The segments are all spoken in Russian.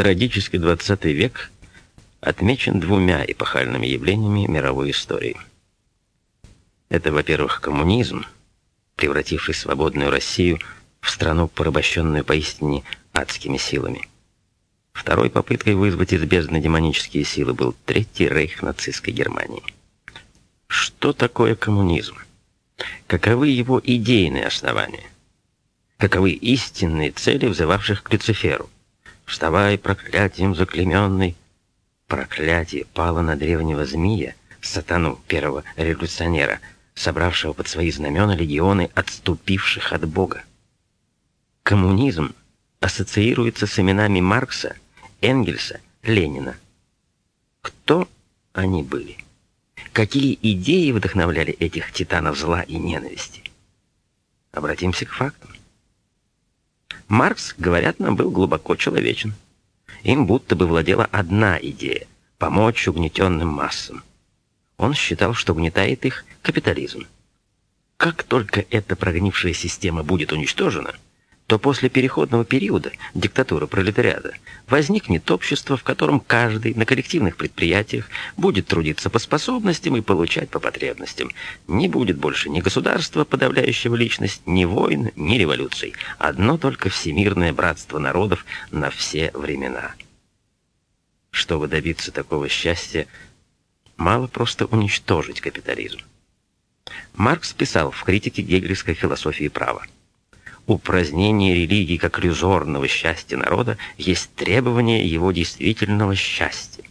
Трагический 20 век отмечен двумя эпохальными явлениями мировой истории. Это, во-первых, коммунизм, превративший свободную Россию в страну, порабощенную поистине адскими силами. Второй попыткой вызвать из бездны демонические силы был Третий рейх нацистской Германии. Что такое коммунизм? Каковы его идейные основания? Каковы истинные цели взывавших к Люциферу? «Вставай, проклятием заклеменный!» Проклятие пало на древнего змея, сатану первого революционера, собравшего под свои знамена легионы отступивших от Бога. Коммунизм ассоциируется с именами Маркса, Энгельса, Ленина. Кто они были? Какие идеи вдохновляли этих титанов зла и ненависти? Обратимся к фактам. Маркс, говорят нам, был глубоко человечен. Им будто бы владела одна идея – помочь угнетенным массам. Он считал, что угнетает их капитализм. Как только эта прогнившая система будет уничтожена – то после переходного периода диктатуры пролетариата возникнет общество, в котором каждый на коллективных предприятиях будет трудиться по способностям и получать по потребностям. Не будет больше ни государства, подавляющего личность, ни войн, ни революций. Одно только всемирное братство народов на все времена. Чтобы добиться такого счастья, мало просто уничтожить капитализм. Маркс писал в критике гегельской философии права упразднение религии как иллюзорного счастья народа есть требование его действительного счастья.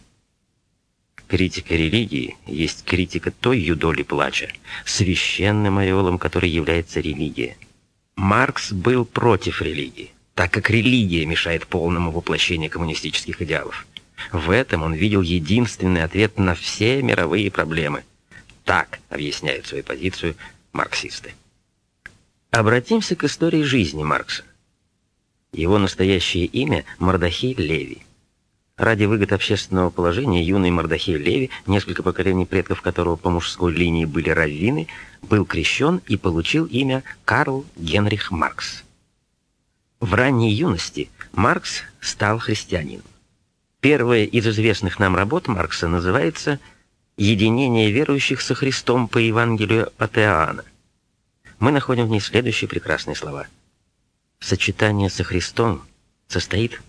Критика религии есть критика той юдоли плача, священным ореолом которой является религия. Маркс был против религии, так как религия мешает полному воплощению коммунистических идеалов. В этом он видел единственный ответ на все мировые проблемы. Так объясняют свою позицию марксисты. Обратимся к истории жизни Маркса. Его настоящее имя Мордахей Леви. Ради выгод общественного положения юный Мордахей Леви, несколько поколений предков которого по мужской линии были раввины, был крещен и получил имя Карл Генрих Маркс. В ранней юности Маркс стал христианином. Первая из известных нам работ Маркса называется «Единение верующих со Христом по Евангелию от Иоанна» мы находим в ней следующие прекрасные слова. Сочетание со Христом состоит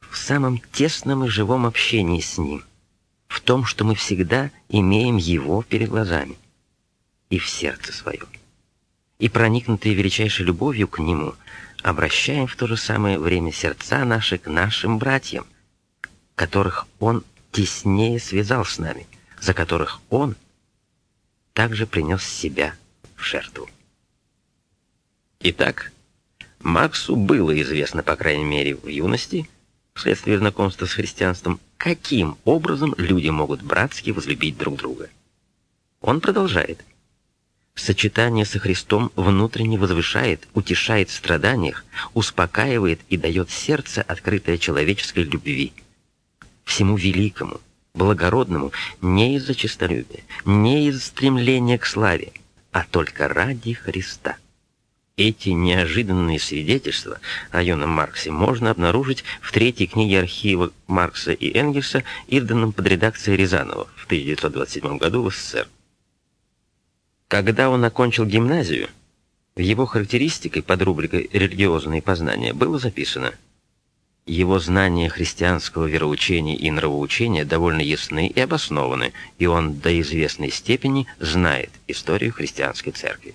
в самом тесном и живом общении с Ним, в том, что мы всегда имеем Его перед глазами и в сердце своем. И проникнутые величайшей любовью к Нему, обращаем в то же самое время сердца наши к нашим братьям, которых Он теснее связал с нами, за которых Он также принес себя в жертву. Итак, Максу было известно, по крайней мере, в юности, вследствие знакомства с христианством, каким образом люди могут братски возлюбить друг друга. Он продолжает. Сочетание со Христом внутренне возвышает, утешает в страданиях, успокаивает и дает сердце, открытое человеческой любви. Всему великому, благородному не из-за честолюбия, не из-за стремления к славе, а только ради Христа. Эти неожиданные свидетельства о юном Марксе можно обнаружить в третьей книге архива Маркса и Энгельса, изданном под редакцией Рязанова в 1927 году в СССР. Когда он окончил гимназию, в его характеристикой под рубрикой «Религиозные познания» было записано «Его знания христианского вероучения и нравоучения довольно ясны и обоснованы, и он до известной степени знает историю христианской церкви».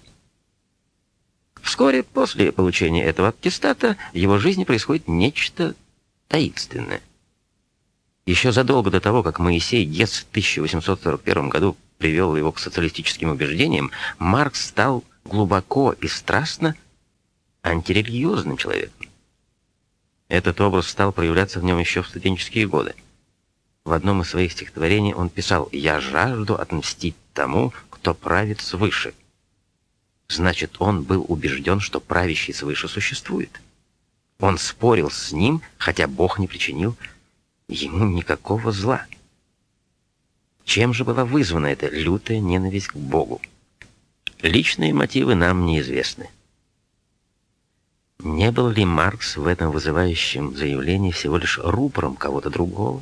Вскоре после получения этого аттестата в его жизни происходит нечто таинственное. Еще задолго до того, как Моисей Гец в 1841 году привел его к социалистическим убеждениям, Маркс стал глубоко и страстно антирелигиозным человеком. Этот образ стал проявляться в нем еще в студенческие годы. В одном из своих стихотворений он писал «Я жажду отмстить тому, кто правит свыше». Значит, он был убежден, что правящий свыше существует. Он спорил с ним, хотя Бог не причинил ему никакого зла. Чем же была вызвана эта лютая ненависть к Богу? Личные мотивы нам неизвестны. Не был ли Маркс в этом вызывающем заявлении всего лишь рупором кого-то другого?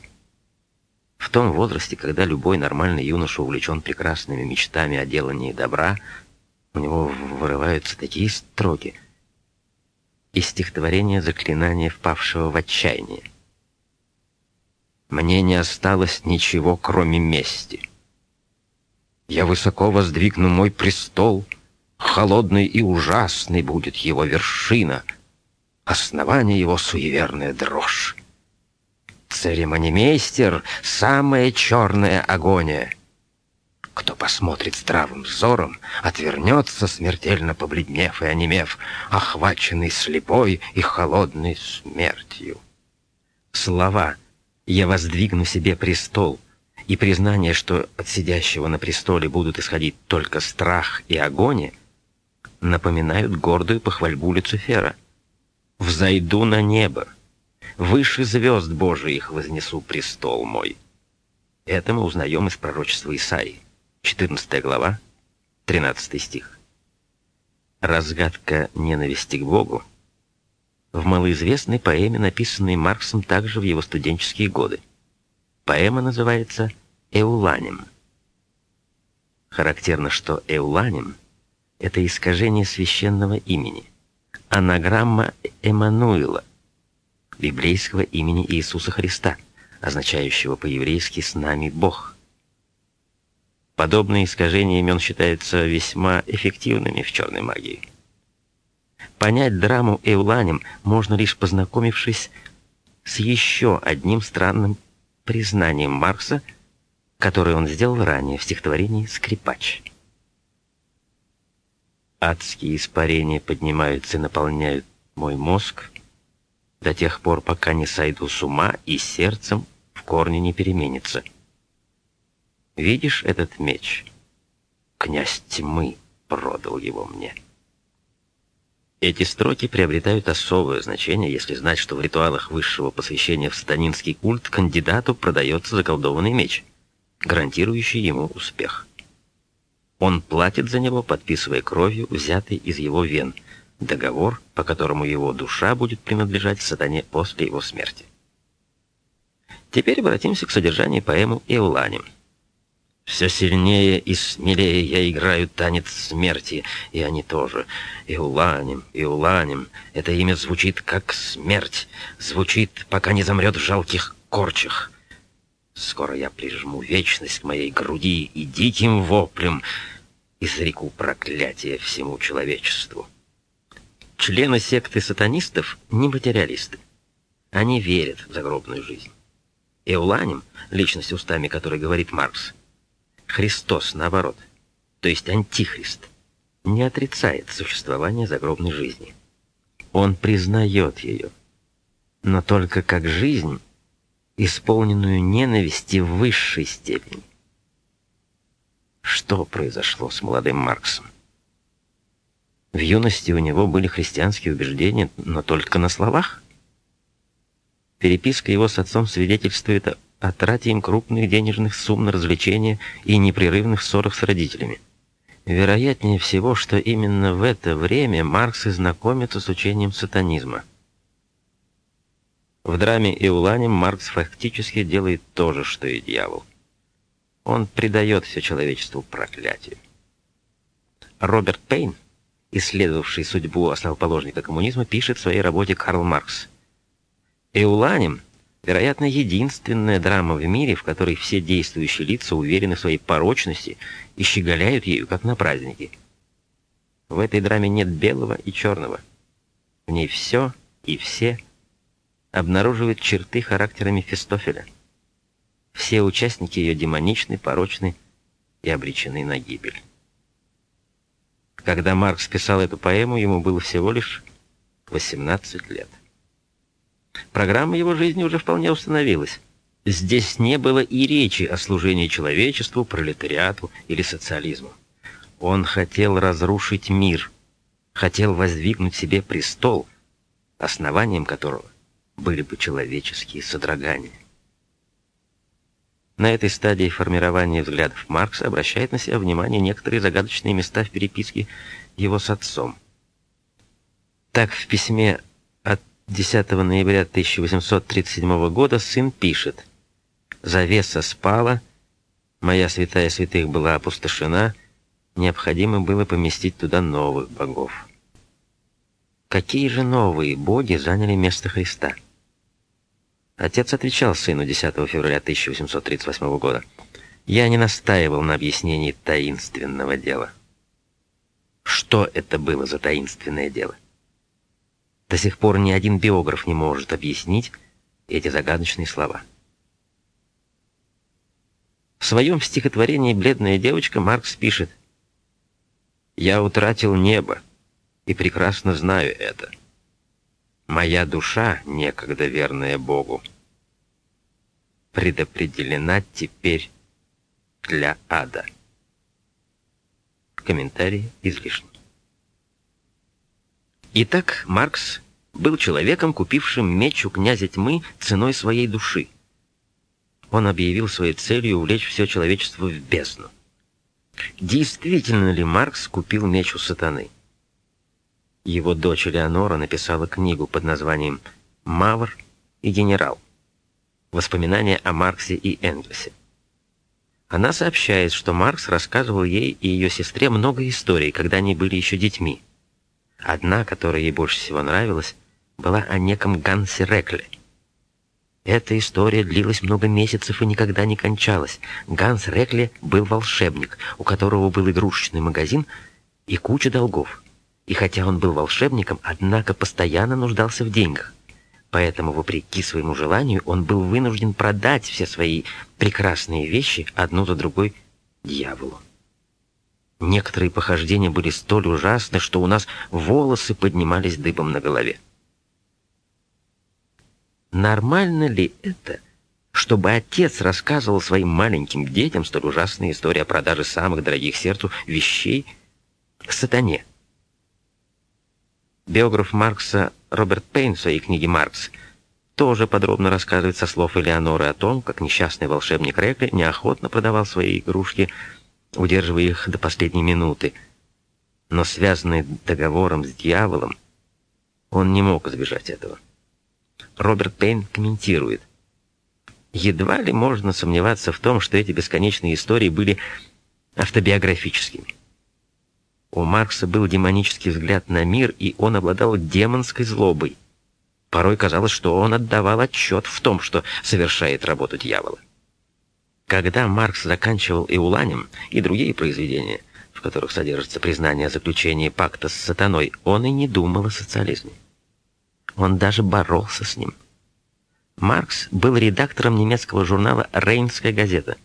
В том возрасте, когда любой нормальный юноша увлечен прекрасными мечтами о делании добра, у него вырываются такие строки из стихотворения «Заклинание впавшего в отчаяние». «Мне не осталось ничего, кроме мести. Я высоко воздвигну мой престол, холодный и ужасный будет его вершина, основание его суеверная дрожь. Церемонимейстер — самая черная агония. Кто посмотрит здравым взором, отвернется, смертельно побледнев и онемев, охваченный слепой и холодной смертью. Слова «Я воздвигну себе престол» и признание, что от сидящего на престоле будут исходить только страх и агония, напоминают гордую похвальбу Люцифера. «Взойду на небо, Выше звезд Божиих вознесу престол мой. Это мы узнаем из пророчества Исаии, 14 глава, 13 стих. Разгадка ненависти к Богу в малоизвестной поэме, написанной Марксом также в его студенческие годы. Поэма называется «Эуланим». Характерно, что «Эуланим» — это искажение священного имени, анаграмма Эммануила, библейского имени Иисуса Христа, означающего по-еврейски «с нами Бог». Подобные искажения имен считаются весьма эффективными в черной магии. Понять драму Эуланем можно лишь познакомившись с еще одним странным признанием Маркса, которое он сделал ранее в стихотворении «Скрипач». Адские испарения поднимаются и наполняют мой мозг, до тех пор, пока не сойду с ума и сердцем в корне не переменится. Видишь этот меч? Князь тьмы продал его мне. Эти строки приобретают особое значение, если знать, что в ритуалах высшего посвящения в станинский культ кандидату продается заколдованный меч, гарантирующий ему успех. Он платит за него, подписывая кровью, взятой из его вен – договор, по которому его душа будет принадлежать сатане после его смерти. Теперь обратимся к содержанию поэмы «Эуланим». Все сильнее и смелее я играю танец смерти, и они тоже. Иуланим, Иуланим, это имя звучит как смерть, звучит, пока не замрет в жалких корчах. Скоро я прижму вечность к моей груди и диким воплем изреку проклятие всему человечеству. Члены секты сатанистов не материалисты. Они верят в загробную жизнь. Эуланим, личность устами которой говорит Маркс, Христос, наоборот, то есть антихрист, не отрицает существование загробной жизни. Он признает ее, но только как жизнь, исполненную ненависти в высшей степени. Что произошло с молодым Марксом? В юности у него были христианские убеждения, но только на словах. Переписка его с отцом свидетельствует о трате им крупных денежных сумм на развлечения и непрерывных ссорах с родителями. Вероятнее всего, что именно в это время Маркс и знакомится с учением сатанизма. В драме Иуланим Маркс фактически делает то же, что и дьявол. Он предает все человечеству проклятию. Роберт Пейн исследовавший судьбу основоположника коммунизма, пишет в своей работе Карл Маркс. Эуланим, вероятно, единственная драма в мире, в которой все действующие лица уверены в своей порочности и щеголяют ею, как на празднике. В этой драме нет белого и черного. В ней все и все обнаруживают черты характера Мефистофеля. Все участники ее демоничны, порочны и обречены на гибель. Когда Маркс писал эту поэму, ему было всего лишь 18 лет. Программа его жизни уже вполне установилась. Здесь не было и речи о служении человечеству, пролетариату или социализму. Он хотел разрушить мир, хотел воздвигнуть себе престол, основанием которого были бы человеческие содрогания. На этой стадии формирования взглядов Маркс обращает на себя внимание некоторые загадочные места в переписке его с отцом. Так в письме от 10 ноября 1837 года сын пишет «Завеса спала, моя святая святых была опустошена, необходимо было поместить туда новых богов». Какие же новые боги заняли место Христа? Отец отвечал сыну 10 февраля 1838 года. «Я не настаивал на объяснении таинственного дела». Что это было за таинственное дело? До сих пор ни один биограф не может объяснить эти загадочные слова. В своем стихотворении «Бледная девочка» Маркс пишет «Я утратил небо, и прекрасно знаю это. Моя душа, некогда верная Богу, предопределена теперь для ада. Комментарии излишни. Итак, Маркс был человеком, купившим меч у князя тьмы ценой своей души. Он объявил своей целью увлечь все человечество в бездну. Действительно ли Маркс купил меч у сатаны? Его дочь Элеонора написала книгу под названием «Мавр и генерал. Воспоминания о Марксе и Энгельсе». Она сообщает, что Маркс рассказывал ей и ее сестре много историй, когда они были еще детьми. Одна, которая ей больше всего нравилась, была о неком Гансе Рекле. Эта история длилась много месяцев и никогда не кончалась. Ганс Рекле был волшебник, у которого был игрушечный магазин и куча долгов. И хотя он был волшебником, однако постоянно нуждался в деньгах. Поэтому, вопреки своему желанию, он был вынужден продать все свои прекрасные вещи одну за другой дьяволу. Некоторые похождения были столь ужасны, что у нас волосы поднимались дыбом на голове. Нормально ли это, чтобы отец рассказывал своим маленьким детям столь ужасные истории о продаже самых дорогих сердцу вещей сатане? Биограф Маркса Роберт Пейн в своей книге «Маркс» тоже подробно рассказывает со слов Элеоноры о том, как несчастный волшебник Рекли неохотно продавал свои игрушки, удерживая их до последней минуты. Но связанный договором с дьяволом, он не мог избежать этого. Роберт Пейн комментирует. Едва ли можно сомневаться в том, что эти бесконечные истории были автобиографическими. У Маркса был демонический взгляд на мир, и он обладал демонской злобой. Порой казалось, что он отдавал отчет в том, что совершает работу дьявола. Когда Маркс заканчивал Иуланем и другие произведения, в которых содержится признание о заключении пакта с сатаной, он и не думал о социализме. Он даже боролся с ним. Маркс был редактором немецкого журнала «Рейнская газета»,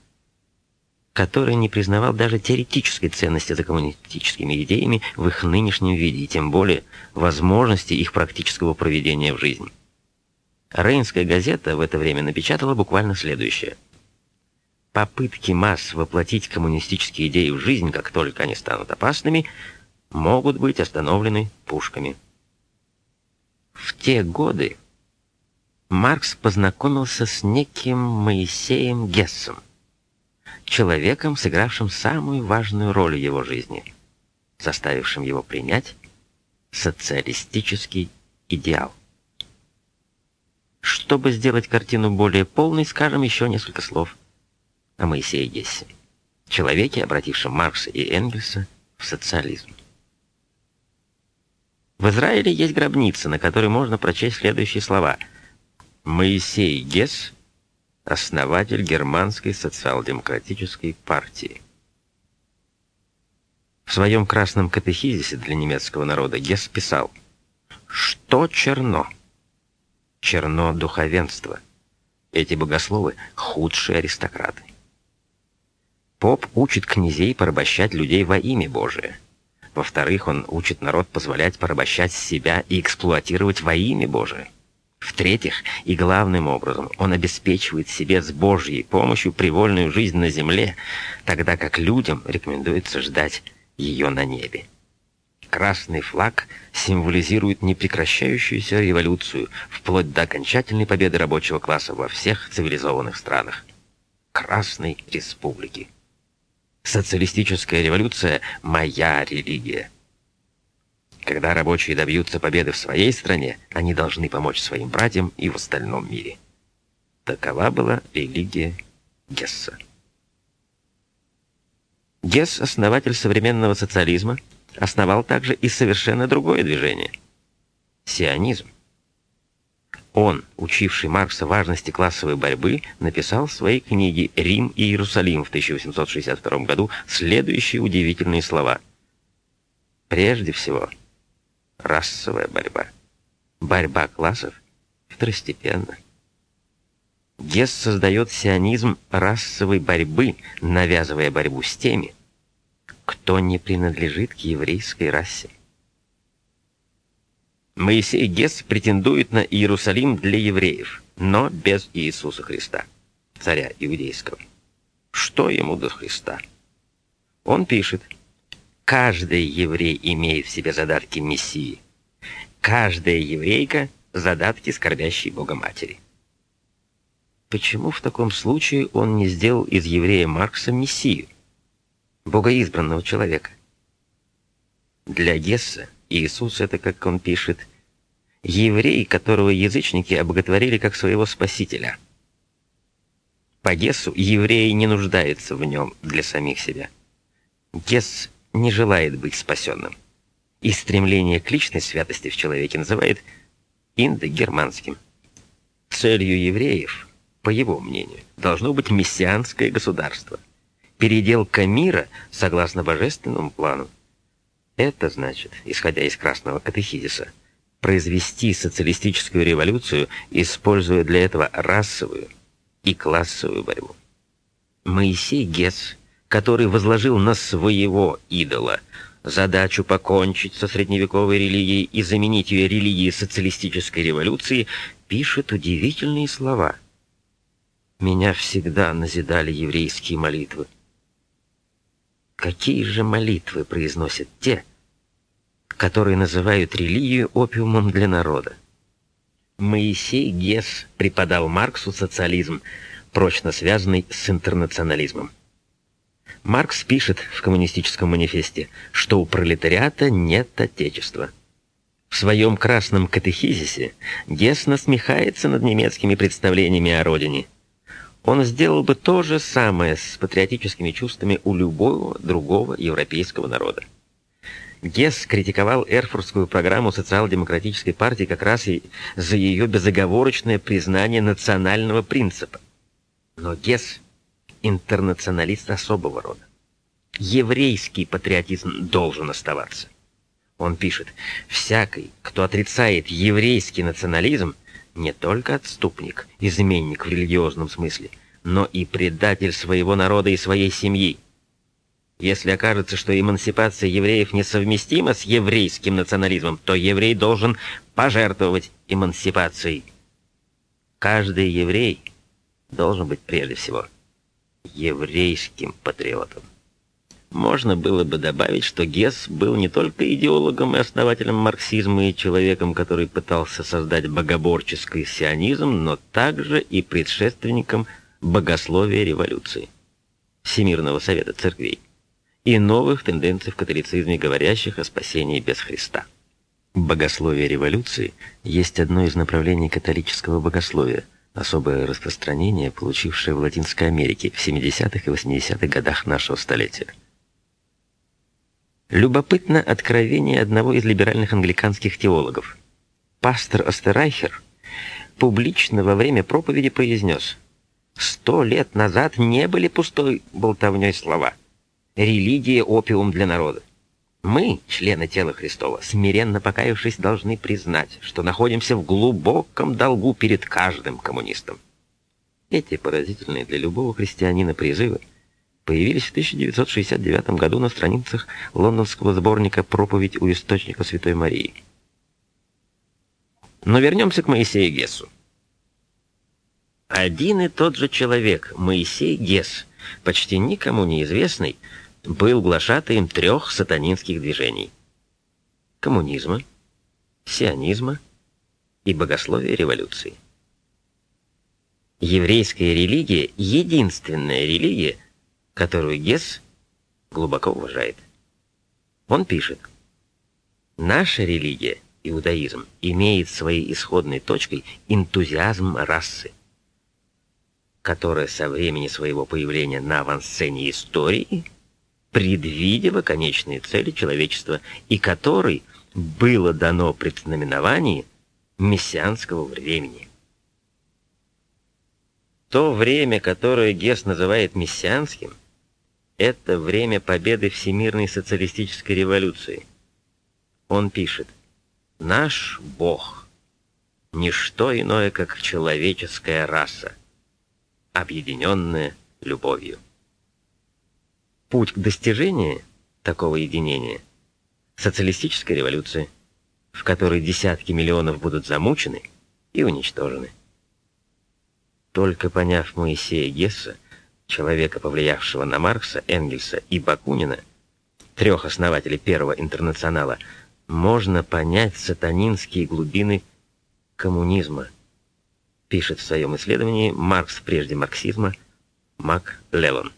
который не признавал даже теоретической ценности за коммунистическими идеями в их нынешнем виде, и тем более возможности их практического проведения в жизнь. Рейнская газета в это время напечатала буквально следующее. Попытки масс воплотить коммунистические идеи в жизнь, как только они станут опасными, могут быть остановлены пушками. В те годы Маркс познакомился с неким Моисеем Гессом, человеком, сыгравшим самую важную роль в его жизни, заставившим его принять социалистический идеал. Чтобы сделать картину более полной, скажем еще несколько слов о Моисее Гессе, человеке, обратившем Маркса и Энгельса в социализм. В Израиле есть гробница, на которой можно прочесть следующие слова. Моисей Гесс основатель германской социал-демократической партии. В своем красном катехизисе для немецкого народа Гесс писал, что черно? Черно духовенство. Эти богословы — худшие аристократы. Поп учит князей порабощать людей во имя Божие. Во-вторых, он учит народ позволять порабощать себя и эксплуатировать во имя Божие. В-третьих, и главным образом, он обеспечивает себе с Божьей помощью привольную жизнь на земле, тогда как людям рекомендуется ждать ее на небе. Красный флаг символизирует непрекращающуюся революцию, вплоть до окончательной победы рабочего класса во всех цивилизованных странах. Красной республики. Социалистическая революция – моя религия. Когда рабочие добьются победы в своей стране, они должны помочь своим братьям и в остальном мире. Такова была религия Гесса. Гесс, основатель современного социализма, основал также и совершенно другое движение – сионизм. Он, учивший Маркса важности классовой борьбы, написал в своей книге «Рим и Иерусалим» в 1862 году следующие удивительные слова. Прежде всего, расовая борьба. Борьба классов второстепенна. Гесс создает сионизм расовой борьбы, навязывая борьбу с теми, кто не принадлежит к еврейской расе. Моисей Гесс претендует на Иерусалим для евреев, но без Иисуса Христа, царя иудейского. Что ему до Христа? Он пишет, каждый еврей имеет в себе задатки Мессии, каждая еврейка – задатки скорбящей Бога Матери. Почему в таком случае он не сделал из еврея Маркса Мессию, богоизбранного человека? Для Гесса Иисус — это, как он пишет, еврей, которого язычники обоготворили как своего спасителя. По Гессу евреи не нуждаются в нем для самих себя. Гесс не желает быть спасенным. И стремление к личной святости в человеке называет индогерманским. Целью евреев, по его мнению, должно быть мессианское государство, переделка мира согласно божественному плану. Это значит, исходя из красного катехизиса, произвести социалистическую революцию, используя для этого расовую и классовую борьбу. Моисей Гесс, который возложил на своего идола задачу покончить со средневековой религией и заменить ее религией социалистической революции, пишет удивительные слова. «Меня всегда назидали еврейские молитвы. Какие же молитвы произносят те, которые называют религию опиумом для народа? Моисей Гесс преподал Марксу социализм, прочно связанный с интернационализмом. Маркс пишет в коммунистическом манифесте, что у пролетариата нет отечества. В своем красном катехизисе Гесс насмехается над немецкими представлениями о родине – он сделал бы то же самое с патриотическими чувствами у любого другого европейского народа. Гесс критиковал Эрфуртскую программу социал-демократической партии как раз и за ее безоговорочное признание национального принципа. Но Гесс – интернационалист особого рода. Еврейский патриотизм должен оставаться. Он пишет, «Всякий, кто отрицает еврейский национализм, не только отступник, изменник в религиозном смысле, но и предатель своего народа и своей семьи. Если окажется, что эмансипация евреев несовместима с еврейским национализмом, то еврей должен пожертвовать эмансипацией. Каждый еврей должен быть прежде всего еврейским патриотом. Можно было бы добавить, что Гесс был не только идеологом и основателем марксизма и человеком, который пытался создать богоборческий сионизм, но также и предшественником богословия революции, Всемирного совета церквей и новых тенденций в католицизме, говорящих о спасении без Христа. Богословие революции есть одно из направлений католического богословия, особое распространение, получившее в Латинской Америке в 70-х и 80-х годах нашего столетия. Любопытно откровение одного из либеральных англиканских теологов. Пастор Остерайхер публично во время проповеди произнес «Сто лет назад не были пустой болтовней слова. Религия – опиум для народа. Мы, члены тела Христова, смиренно покаявшись, должны признать, что находимся в глубоком долгу перед каждым коммунистом». Эти поразительные для любого христианина призывы – появились в 1969 году на страницах лондонского сборника «Проповедь у источника Святой Марии». Но вернемся к Моисею Гессу. Один и тот же человек, Моисей Гесс, почти никому неизвестный, был глашатаем трех сатанинских движений – коммунизма, сионизма и богословия революции. Еврейская религия – единственная религия, которую Гесс глубоко уважает. Он пишет, Наша религия, иудаизм, имеет своей исходной точкой энтузиазм расы, которая со времени своего появления на авансцене истории предвидела конечные цели человечества и которой было дано предзнаменование мессианского времени. То время, которое Гесс называет мессианским, это время победы всемирной социалистической революции. Он пишет, «Наш Бог — ничто иное, как человеческая раса, объединенная любовью». Путь к достижению такого единения — социалистическая революция, в которой десятки миллионов будут замучены и уничтожены. Только поняв Моисея Гесса, человека, повлиявшего на Маркса, Энгельса и Бакунина, трех основателей Первого интернационала, можно понять сатанинские глубины коммунизма, пишет в своем исследовании Маркс прежде марксизма Мак Лелон.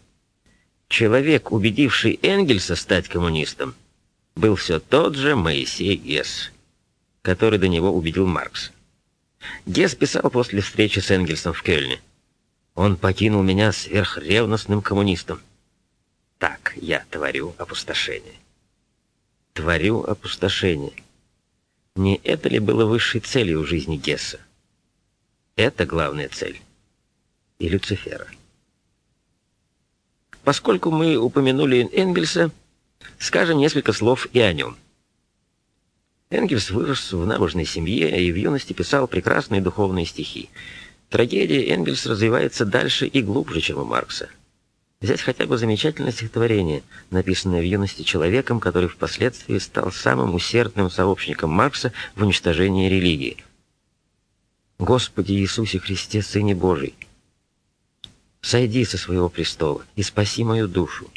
Человек, убедивший Энгельса стать коммунистом, был все тот же Моисей Гесс, который до него убедил Маркс. Гесс писал после встречи с Энгельсом в Кёльне. Он покинул меня сверхревностным коммунистом. Так я творю опустошение. Творю опустошение. Не это ли было высшей целью жизни Гесса? Это главная цель. И Люцифера. Поскольку мы упомянули Энгельса, скажем несколько слов и о нем. Энгельс вырос в набожной семье и в юности писал прекрасные духовные стихи. Трагедия Энгельс развивается дальше и глубже, чем у Маркса. Взять хотя бы замечательное стихотворение, написанное в юности человеком, который впоследствии стал самым усердным сообщником Маркса в уничтожении религии. «Господи Иисусе Христе, Сыне Божий, сойди со своего престола и спаси мою душу.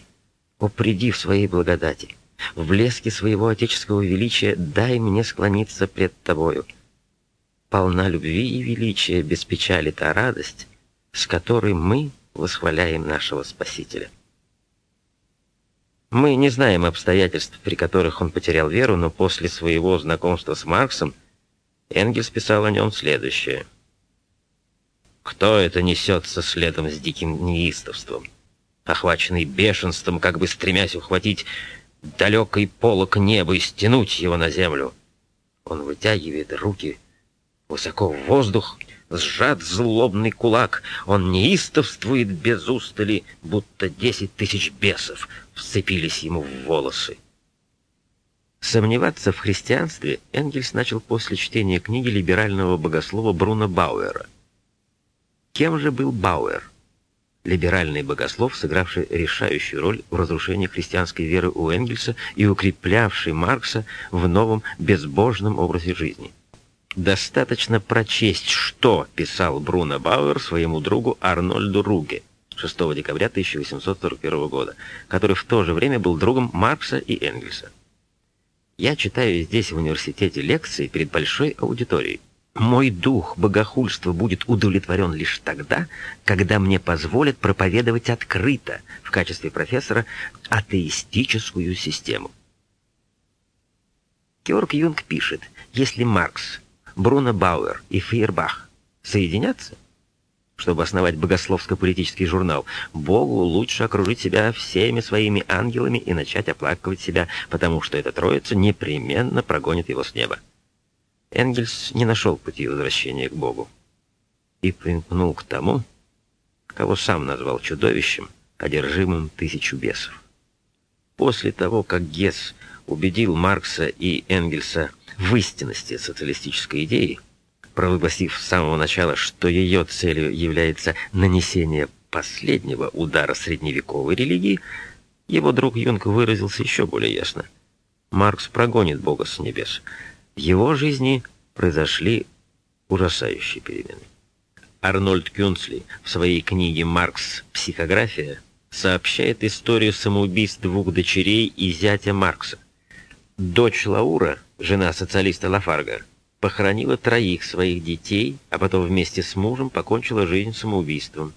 О, приди в своей благодати, в блеске своего отеческого величия дай мне склониться пред тобою. Полна любви и величия, без печали та радость, с которой мы восхваляем нашего Спасителя. Мы не знаем обстоятельств, при которых он потерял веру, но после своего знакомства с Марксом Энгельс писал о нем следующее. «Кто это несется следом с диким неистовством?» охваченный бешенством, как бы стремясь ухватить далекий полок неба и стянуть его на землю. Он вытягивает руки высоко в воздух, сжат злобный кулак. Он неистовствует без устали, будто десять тысяч бесов вцепились ему в волосы. Сомневаться в христианстве Энгельс начал после чтения книги либерального богослова Бруно Бауэра. Кем же был Бауэр? либеральный богослов, сыгравший решающую роль в разрушении христианской веры у Энгельса и укреплявший Маркса в новом безбожном образе жизни. Достаточно прочесть, что писал Бруно Бауэр своему другу Арнольду Руге 6 декабря 1841 года, который в то же время был другом Маркса и Энгельса. Я читаю здесь в университете лекции перед большой аудиторией. Мой дух богохульства будет удовлетворен лишь тогда, когда мне позволят проповедовать открыто в качестве профессора атеистическую систему. Георг Юнг пишет, если Маркс, Бруно Бауэр и Фейербах соединятся, чтобы основать богословско-политический журнал, Богу лучше окружить себя всеми своими ангелами и начать оплакивать себя, потому что эта троица непременно прогонит его с неба. Энгельс не нашел пути возвращения к Богу и примкнул к тому, кого сам назвал чудовищем, одержимым тысячу бесов. После того, как Гесс убедил Маркса и Энгельса в истинности социалистической идеи, провозгласив с самого начала, что ее целью является нанесение последнего удара средневековой религии, его друг Юнг выразился еще более ясно. Маркс прогонит Бога с небес – его жизни произошли ужасающие перемены. Арнольд Кюнцли в своей книге «Маркс. Психография» сообщает историю самоубийств двух дочерей и зятя Маркса. Дочь Лаура, жена социалиста Лафарга, похоронила троих своих детей, а потом вместе с мужем покончила жизнь самоубийством.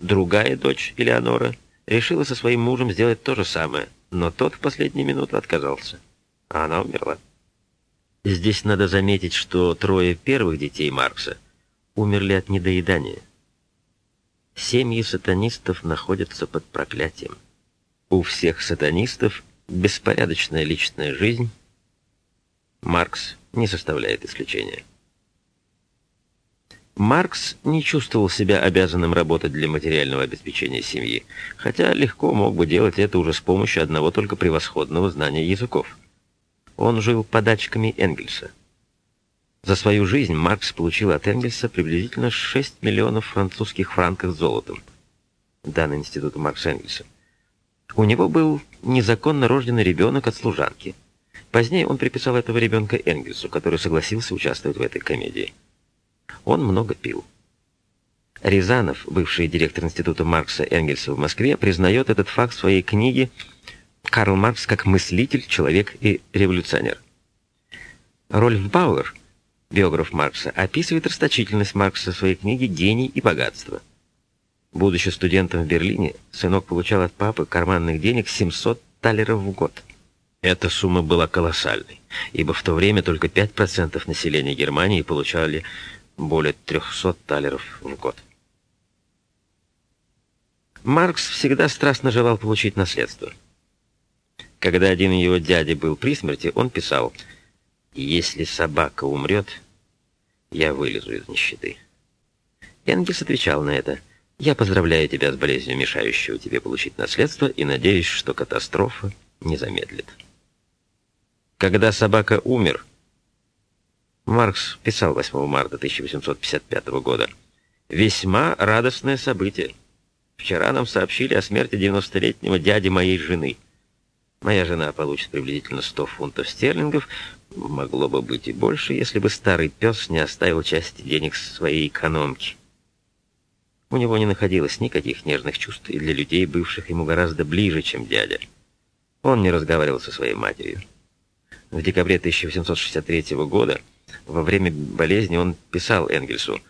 Другая дочь, Элеонора, решила со своим мужем сделать то же самое, но тот в последнюю минуту отказался, а она умерла. Здесь надо заметить, что трое первых детей Маркса умерли от недоедания. Семьи сатанистов находятся под проклятием. У всех сатанистов беспорядочная личная жизнь. Маркс не составляет исключения. Маркс не чувствовал себя обязанным работать для материального обеспечения семьи, хотя легко мог бы делать это уже с помощью одного только превосходного знания языков. Он жил подачками Энгельса. За свою жизнь Маркс получил от Энгельса приблизительно 6 миллионов французских франков золотом, данный институту Маркса Энгельса. У него был незаконно рожденный ребенок от служанки. Позднее он приписал этого ребенка Энгельсу, который согласился участвовать в этой комедии. Он много пил. Рязанов, бывший директор Института Маркса Энгельса в Москве, признает этот факт в своей книге «Карл Маркс как мыслитель, человек и революционер». Рольф Бауэр, биограф Маркса, описывает расточительность Маркса в своей книге «Гений и богатство». Будучи студентом в Берлине, сынок получал от папы карманных денег 700 талеров в год. Эта сумма была колоссальной, ибо в то время только 5% населения Германии получали более 300 талеров в год. Маркс всегда страстно желал получить наследство. Когда один его дядя был при смерти, он писал «Если собака умрет, я вылезу из нищеты». Энгельс отвечал на это «Я поздравляю тебя с болезнью, мешающую тебе получить наследство, и надеюсь, что катастрофа не замедлит». Когда собака умер, Маркс писал 8 марта 1855 года. «Весьма радостное событие. Вчера нам сообщили о смерти 90-летнего дяди моей жены. Моя жена получит приблизительно 100 фунтов стерлингов. Могло бы быть и больше, если бы старый пес не оставил части денег своей экономки». У него не находилось никаких нежных чувств и для людей, бывших ему гораздо ближе, чем дядя. Он не разговаривал со своей матерью. В декабре 1863 года во время болезни он писал Энгельсу.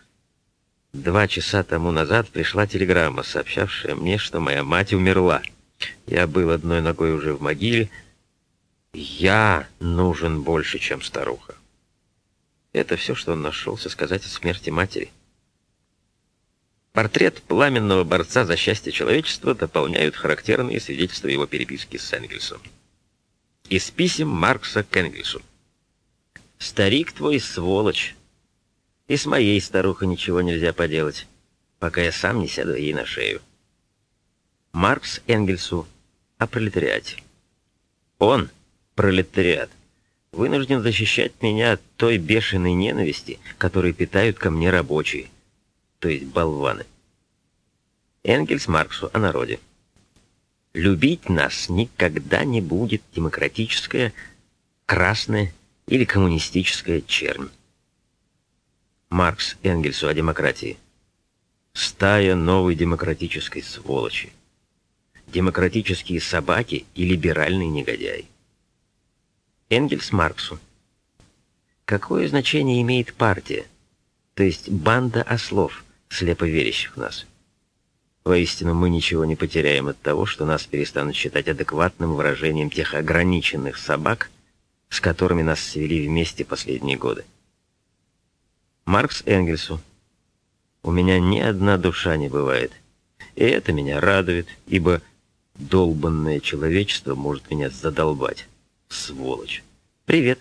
«Два часа тому назад пришла телеграмма, сообщавшая мне, что моя мать умерла. Я был одной ногой уже в могиле. Я нужен больше, чем старуха». Это все, что он нашелся сказать о смерти матери. Портрет пламенного борца за счастье человечества дополняют характерные свидетельства его переписки с Энгельсом. Из писем Маркса к Энгельсу. Старик твой сволочь. И с моей старухой ничего нельзя поделать, пока я сам не сяду ей на шею. Маркс Энгельсу о пролетариате. Он, пролетариат, вынужден защищать меня от той бешеной ненависти, которую питают ко мне рабочие, то есть болваны. Энгельс Марксу о народе. Любить нас никогда не будет демократическая, красная или коммунистическая чернь. Маркс Энгельсу о демократии. Стая новой демократической сволочи. Демократические собаки и либеральный негодяй. Энгельс Марксу. Какое значение имеет партия, то есть банда ослов, слепо верящих в нас? Воистину, мы ничего не потеряем от того, что нас перестанут считать адекватным выражением тех ограниченных собак, с которыми нас свели вместе последние годы. Маркс Энгельсу. У меня ни одна душа не бывает. И это меня радует, ибо долбанное человечество может меня задолбать. Сволочь. Привет.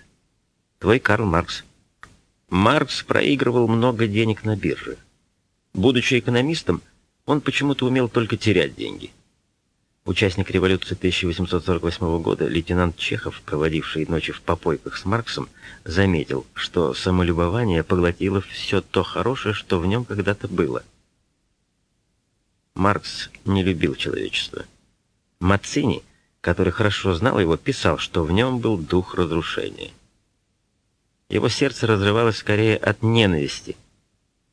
Твой Карл Маркс. Маркс проигрывал много денег на бирже. Будучи экономистом, он почему-то умел только терять деньги. Участник революции 1848 года, лейтенант Чехов, проводивший ночи в попойках с Марксом, заметил, что самолюбование поглотило все то хорошее, что в нем когда-то было. Маркс не любил человечество. Мацини, который хорошо знал его, писал, что в нем был дух разрушения. Его сердце разрывалось скорее от ненависти,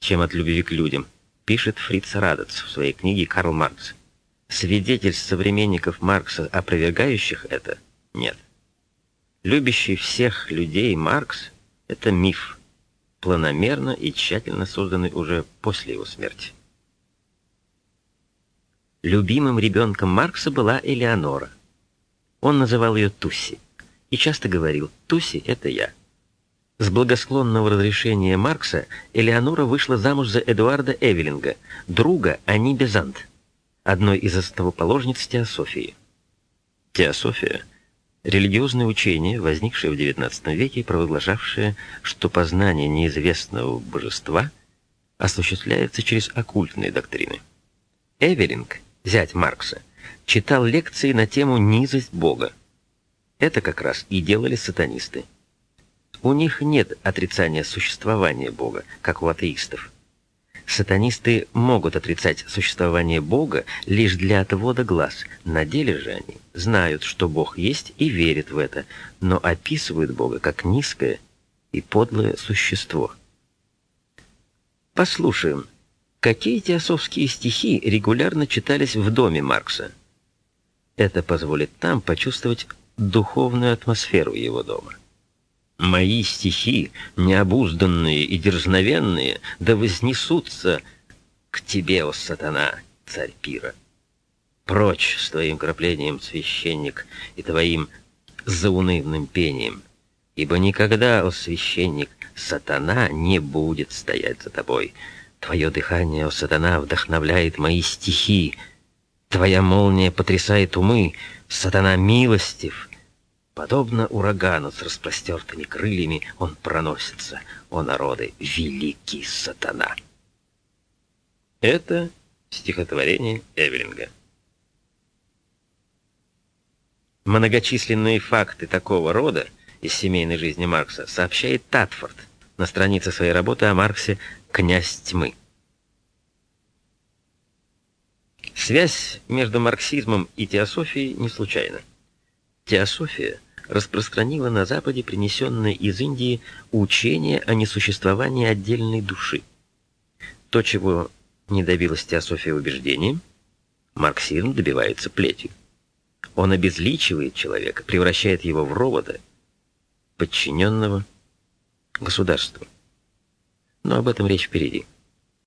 чем от любви к людям, пишет Фриц Радец в своей книге «Карл Маркс». Свидетельств современников Маркса, опровергающих это, нет. Любящий всех людей Маркс — это миф, планомерно и тщательно созданный уже после его смерти. Любимым ребенком Маркса была Элеонора. Он называл ее Тусси и часто говорил «Тусси — это я». С благосклонного разрешения Маркса Элеонора вышла замуж за Эдуарда Эвелинга, друга Ани Безант, одной из основоположниц теософии. Теософия — религиозное учение, возникшее в XIX веке, провозглашавшее, что познание неизвестного божества осуществляется через оккультные доктрины. Эвелинг, зять Маркса, читал лекции на тему «Низость Бога». Это как раз и делали сатанисты. У них нет отрицания существования Бога, как у атеистов. Сатанисты могут отрицать существование Бога лишь для отвода глаз. На деле же они знают, что Бог есть и верят в это, но описывают Бога как низкое и подлое существо. Послушаем, какие теософские стихи регулярно читались в доме Маркса. Это позволит нам почувствовать духовную атмосферу его дома. Мои стихи, необузданные и дерзновенные, да вознесутся к тебе, о сатана, царь пира. Прочь с твоим краплением, священник, и твоим заунывным пением, ибо никогда, о священник, сатана не будет стоять за тобой. Твое дыхание, о сатана, вдохновляет мои стихи, твоя молния потрясает умы, сатана милостив — Подобно урагану с распростертыми крыльями он проносится, о народы, великий сатана. Это стихотворение Эвелинга. Многочисленные факты такого рода из семейной жизни Маркса сообщает Татфорд на странице своей работы о Марксе «Князь тьмы». Связь между марксизмом и теософией не случайна. Теософия распространила на Западе принесенное из Индии учение о несуществовании отдельной души. То, чего не добилась теософия убеждением, марксизм добивается плетью. Он обезличивает человека, превращает его в робота, подчиненного государству. Но об этом речь впереди.